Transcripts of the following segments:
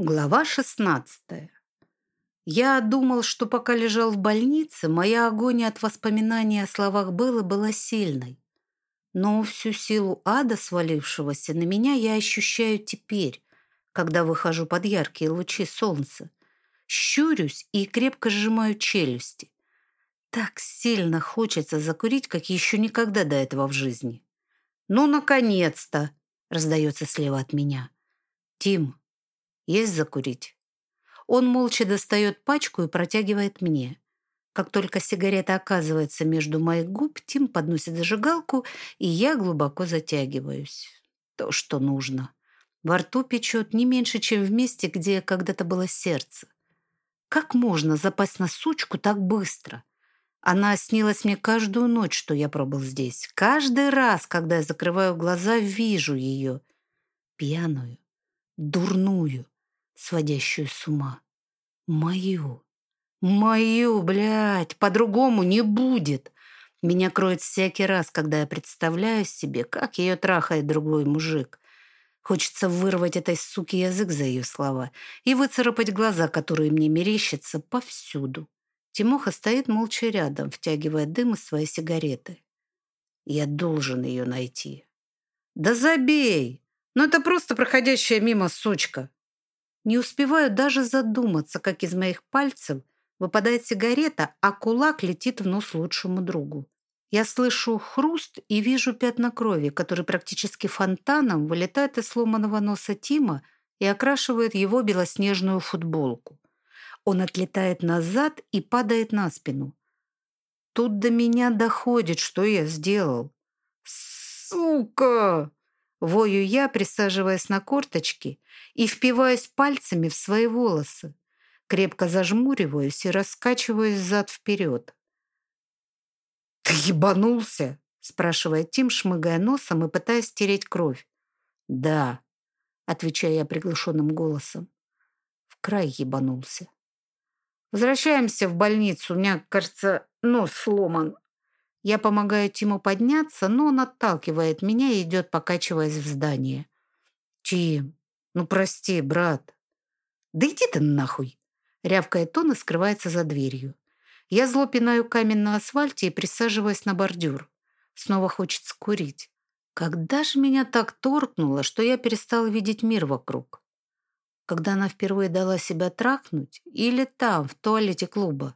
Глава 16. Я думал, что пока лежал в больнице, моя агония от воспоминаний о словах Беллы была сильной. Но всю силу ада, свалившегося на меня, я ощущаю теперь, когда выхожу под яркие лучи солнца. Щурюсь и крепко сжимаю челюсти. Так сильно хочется закурить, как еще никогда до этого в жизни. «Ну, наконец-то!» — раздается слева от меня. «Тим, есть закурить?» Он молча достает пачку и протягивает мне. Как только сигарета оказывается между моих губ, Тим подносит зажигалку, и я глубоко затягиваюсь. То, что нужно. Во рту печет не меньше, чем в месте, где когда-то было сердце. Как можно запасть на сучку так быстро? Она снилась мне каждую ночь, что я пробыл здесь. Каждый раз, когда я закрываю глаза, вижу ее. Пьяную, дурную, сводящую с ума. Мою. Мою, блядь, по-другому не будет. Меня кроет всякий раз, когда я представляю себе, как ее трахает другой мужик. Хочется вырвать этой суки язык за ее слова и выцарапать глаза, которые мне мерещатся повсюду. Тимоха стоит молча рядом, втягивая дым из своей сигареты. Я должен ее найти. «Да забей! Ну это просто проходящая мимо сучка!» Не успеваю даже задуматься, как из моих пальцев выпадает сигарета, а кулак летит в нос лучшему другу. Я слышу хруст и вижу пятна крови, которые практически фонтаном вылетают из сломанного носа Тима и окрашивают его белоснежную футболку. Он отлетает назад и падает на спину. Тут до меня доходит, что я сделал. «Сука!» Вою я, присаживаясь на корточки и впиваюсь пальцами в свои волосы. Крепко зажмуриваюсь и раскачиваюсь зад-вперед. «Ты ебанулся?» – спрашивает Тим, шмыгая носом и пытаясь стереть кровь. «Да», – отвечаю я приглушенным голосом. В край ебанулся. «Возвращаемся в больницу. У меня, кажется, нос сломан. Я помогаю Тиму подняться, но он отталкивает меня и идет, покачиваясь в здание. «Тим, ну прости, брат». «Да иди ты нахуй!» Рявкает он и скрывается за дверью. Я зло пинаю камень на асфальте и присаживаюсь на бордюр. Снова хочется курить. Когда же меня так торкнуло, что я перестал видеть мир вокруг? Когда она впервые дала себя трахнуть или там, в туалете клуба?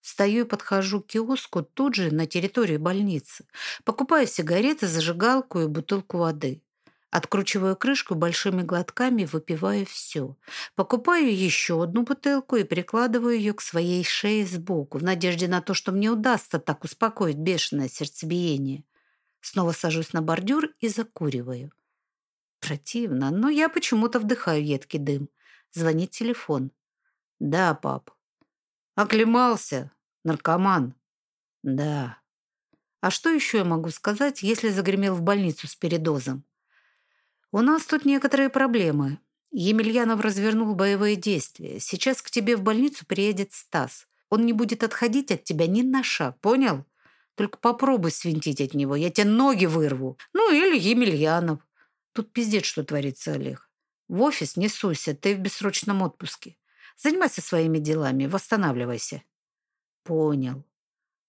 Стою и подхожу к киоску тут же на территории больницы. Покупаю сигареты, зажигалку и бутылку воды. Откручиваю крышку большими глотками, выпиваю все. Покупаю еще одну бутылку и прикладываю ее к своей шее сбоку, в надежде на то, что мне удастся так успокоить бешеное сердцебиение. Снова сажусь на бордюр и закуриваю. Противно, но я почему-то вдыхаю едкий дым. Звонит телефон. «Да, пап». «Оклемался?» Наркоман. Да. А что еще я могу сказать, если загремел в больницу с передозом? У нас тут некоторые проблемы. Емельянов развернул боевые действия. Сейчас к тебе в больницу приедет Стас. Он не будет отходить от тебя ни на шаг, понял? Только попробуй свинтить от него, я тебе ноги вырву. Ну, или Емельянов. Тут пиздец, что творится, Олег. В офис не суйся, ты в бессрочном отпуске. Занимайся своими делами, восстанавливайся. Понял.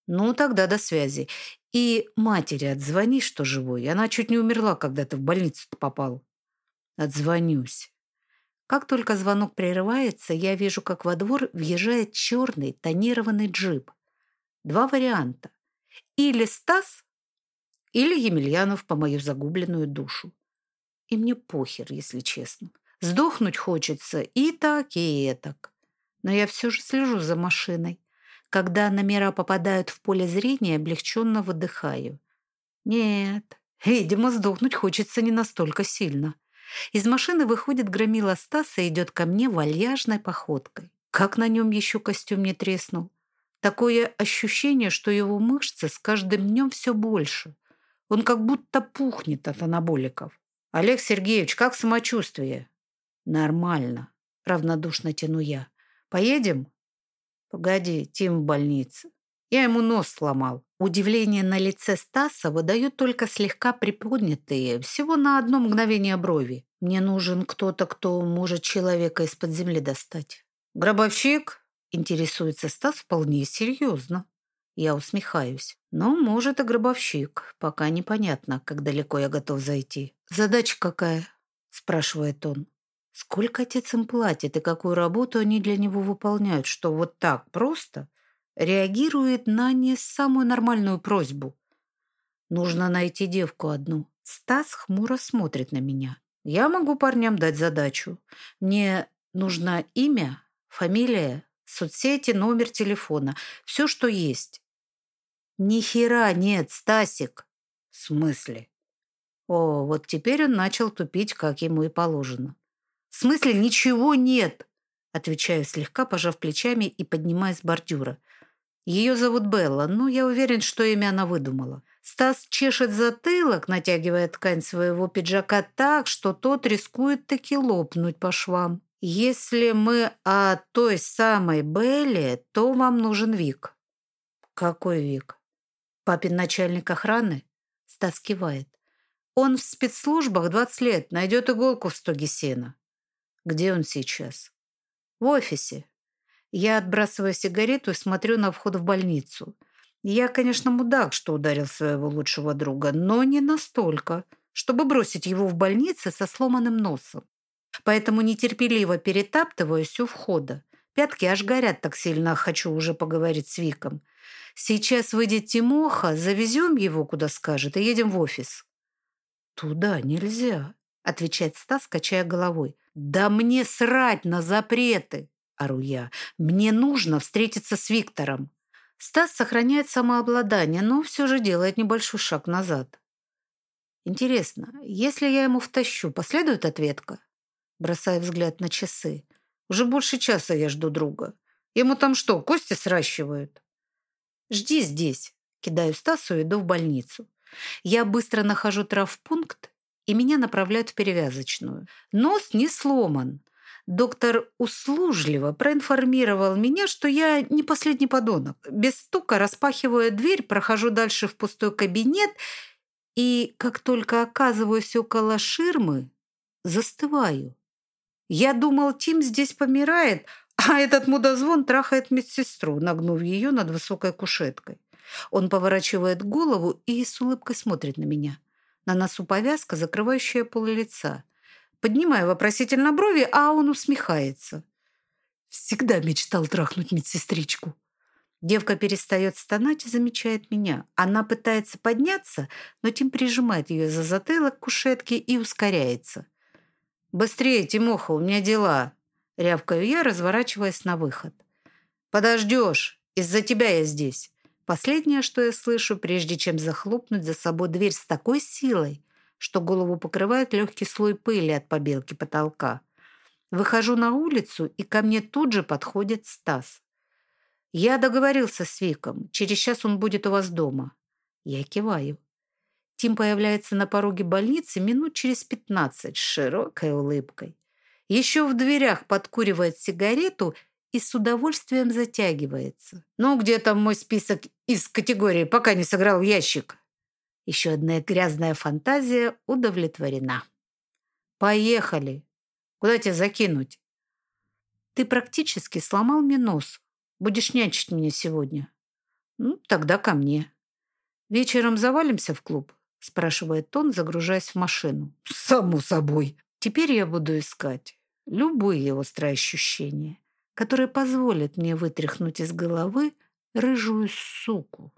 Ну, тогда до связи. И матери отзвони, что живой. Она чуть не умерла, когда ты в больницу попал. Отзвонюсь. Как только звонок прерывается, я вижу, как во двор въезжает черный тонированный джип. Два варианта. Или Стас, или Емельянов по мою загубленную душу. И мне похер, если честно. Сдохнуть хочется и так, и этак. Но я все же слежу за машиной. Когда номера попадают в поле зрения, облегченно выдыхаю. Нет, видимо, сдохнуть хочется не настолько сильно. Из машины выходит громила Стаса и идет ко мне вальяжной походкой. Как на нем еще костюм не треснул. Такое ощущение, что его мышцы с каждым днем все больше. Он как будто пухнет от анаболиков. «Олег Сергеевич, как самочувствие?» «Нормально», — равнодушно тяну я. «Поедем?» Погоди, Тим в больнице. Я ему нос сломал. Удивление на лице Стаса выдают только слегка приподнятые, всего на одно мгновение брови. Мне нужен кто-то, кто может человека из-под земли достать. «Гробовщик?» — интересуется Стас вполне серьезно. Я усмехаюсь. «Ну, может, и гробовщик. Пока непонятно, как далеко я готов зайти». «Задача какая?» — спрашивает он. «Сколько отец им платит и какую работу они для него выполняют, что вот так просто реагирует на не самую нормальную просьбу. Нужно найти девку одну. Стас хмуро смотрит на меня. Я могу парням дать задачу. Мне нужно имя, фамилия, соцсети, номер телефона. Все, что есть. Ни хера нет, Стасик. В смысле? О, вот теперь он начал тупить, как ему и положено. В смысле ничего нет? Отвечаю слегка, пожав плечами и поднимаясь с бордюра. Ее зовут Белла, но я уверен, что имя она выдумала. Стас чешет затылок, натягивая ткань своего пиджака так, что тот рискует таки лопнуть по швам. «Если мы о той самой Белле, то вам нужен Вик». «Какой Вик?» «Папин начальник охраны?» Стас кивает. «Он в спецслужбах 20 лет, найдет иголку в стоге сена». «Где он сейчас?» «В офисе. Я отбрасываю сигарету и смотрю на вход в больницу. Я, конечно, мудак, что ударил своего лучшего друга, но не настолько, чтобы бросить его в больнице со сломанным носом. Поэтому нетерпеливо перетаптываюсь у входа. Пятки аж горят так сильно, хочу уже поговорить с Виком. Сейчас выйдет Тимоха, завезем его, куда скажет, и едем в офис. «Туда нельзя», — отвечает Стас, качая головой. «Да мне срать на запреты!» ору я. «Мне нужно встретиться с Виктором». Стас сохраняет самообладание, но все же делает небольшой шаг назад. «Интересно, если я ему втащу, последует ответка?» Бросая взгляд на часы. «Уже больше часа я жду друга. Ему там что, кости сращивают?» «Жди здесь», — кидаю Стасу и иду в больницу. Я быстро нахожу травпункт, и меня направляют в перевязочную. Нос не сломан, Доктор услужливо проинформировал меня, что я не последний подонок. Без стука распахивая дверь, прохожу дальше в пустой кабинет и, как только оказываюсь около ширмы, застываю. Я думал, Тим здесь помирает, а этот мудозвон трахает медсестру, нагнув ее над высокой кушеткой. Он поворачивает голову и с улыбкой смотрит на меня. На носу повязка, закрывающая пол лица. Поднимаю вопросительно брови, а он усмехается. Всегда мечтал трахнуть медсестричку. Девка перестает стонать и замечает меня. Она пытается подняться, но Тим прижимает ее за затылок к кушетке и ускоряется. «Быстрее, Тимоха, у меня дела!» Рявкаю я, разворачиваясь на выход. «Подождешь! Из-за тебя я здесь!» Последнее, что я слышу, прежде чем захлопнуть за собой дверь с такой силой, что голову покрывает легкий слой пыли от побелки потолка. Выхожу на улицу, и ко мне тут же подходит Стас. «Я договорился с Виком. Через час он будет у вас дома». Я киваю. Тим появляется на пороге больницы минут через пятнадцать с широкой улыбкой. Еще в дверях подкуривает сигарету и с удовольствием затягивается. «Ну, где там мой список из категории «пока не сыграл ящик»?» Еще одна грязная фантазия удовлетворена. «Поехали! Куда тебя закинуть?» «Ты практически сломал мне нос. Будешь нянчить меня сегодня?» «Ну, тогда ко мне». «Вечером завалимся в клуб?» спрашивает он, загружаясь в машину. «Само собой. Теперь я буду искать любые острые ощущения, которые позволят мне вытряхнуть из головы рыжую суку».